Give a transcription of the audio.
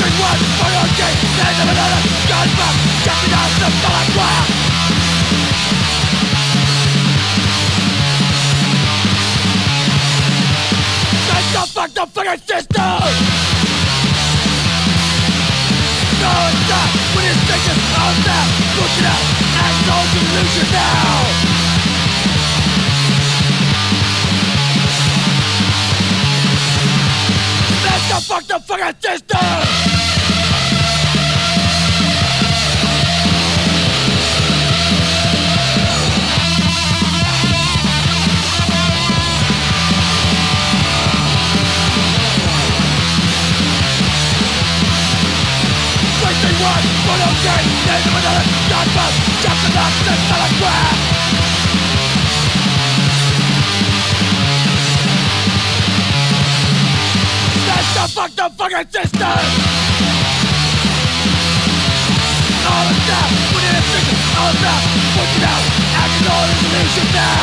okay, there's another gunman Jumping out the Make the fuck the fucking system No, it's not When it's taken Look it out no solution now the fuck the fucking system! No gain Name of another up the solid ground The fuck the fucking system! All of that, we need a it, all of that, push it out, act is all illusion now!